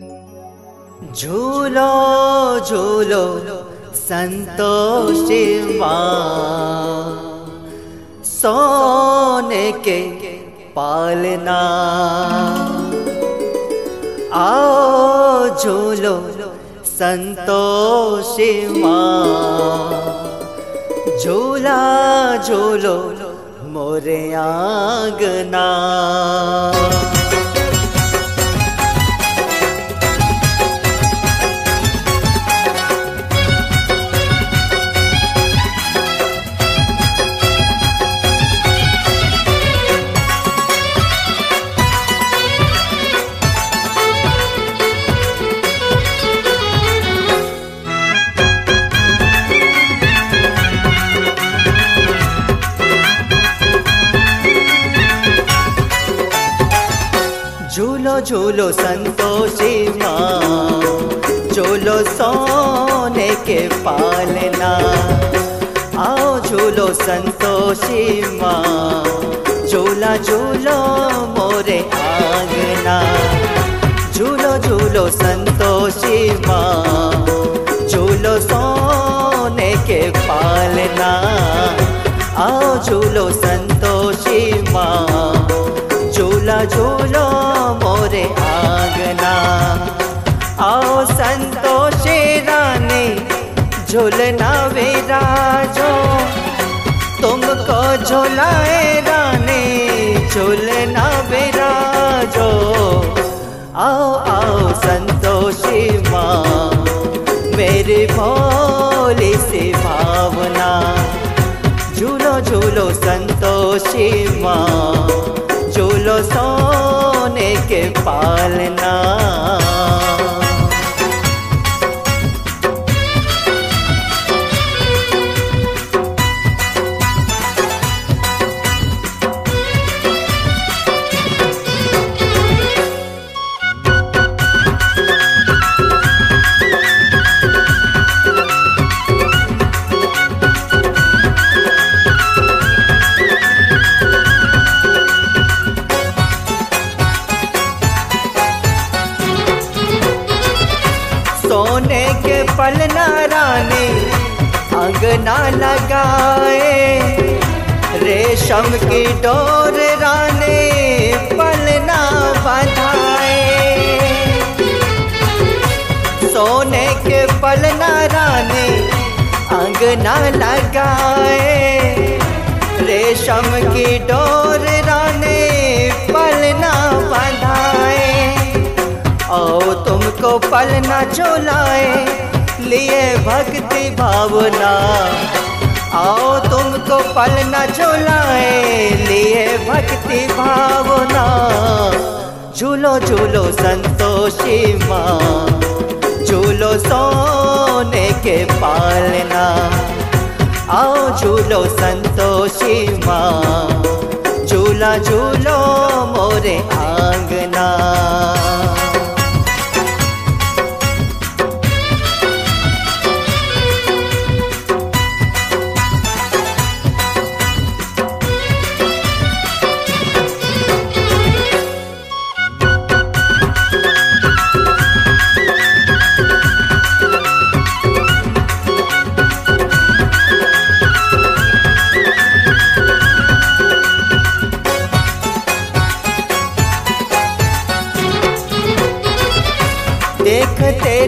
झूलो झूलो संतोष सोने के पालना। आओ झूलो संतोष झूला झूलो मोरे आंगना। झूलो झूलो संतोषी माँ झूलो सोने के पालना। आओ झूलो संतोषी माँ। झूला झूलो मोरे आंगना। झूलो झूलो संतोषी माँ। झूलो सोने के पालना। आओ झूलो संतोषी माँ। झूला मोरे आंगना। आओ संतोषे रानी, झूलना विराजो। तुमको झूलाए रानी, झूलना विराजो। आओ आओ संतोषी माँ, मेरी भोली से भावना। झूलो झूलो संतोषी माँ झूलो सोने के पालना। के पलना रानी अंगना लगाए। रेशम की डोर रानी पलना बधाए। सोने के पलना रानी अंगना लगाए। रेशम की डोर रानी पलना बधाए। आओ तुमको पलना झोलाए। लिए भक्ति भावना। आओ तुमको पलना झोलाए, लिए भक्ति भावना। झूलो झूलो संतोषी माँ, झूलो सोने के पालना। आओ झूलो संतोषी माँ, झूला, झूलो मोरे आंगना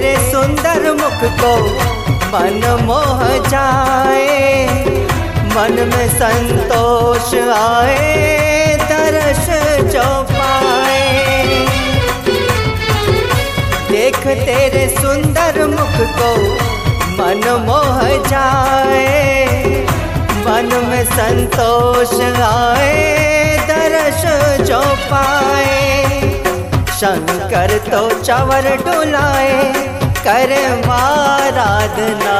तेरे सुंदर मुख को मन मोह जाए, मन में संतोष आए दर्श जो पाए देख तेरे सुंदर मुख को मन मोह जाए, मन में संतोष आए दर्श जो पाए शंकर तो चवर डुलाए कर आराधना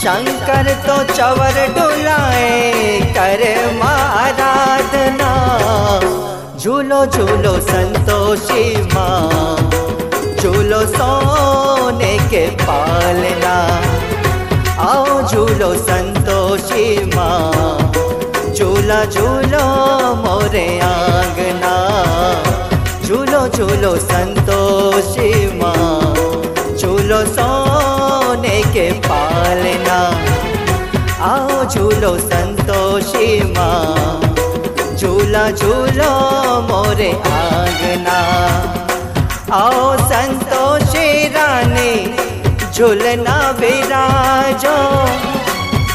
शंकर तो चवर डुलाए कर आराधना झूलो झूलो संतोषी माँ, झूलो सोने के पालना। आओ झूलो संतोषी माँ, झूला, झूलो मोरे आंगना। झूलो झूलो संतोषी माँ। झूलो सोने के पालना। आओ झूलो संतोषी माँ। झूला झूलो मोरे आंगना। आओ संतोषी रानी, झूलना विराजो।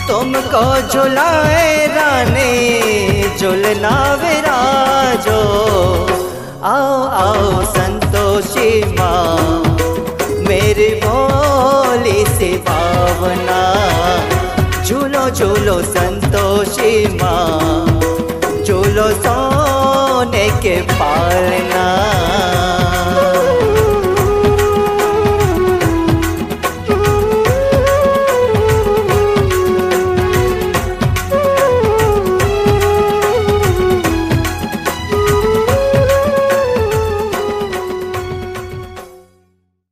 तुमको झुलाए रानी, झूलना विराजो। झूलो संतोषी माँ झूलो सोने के पालना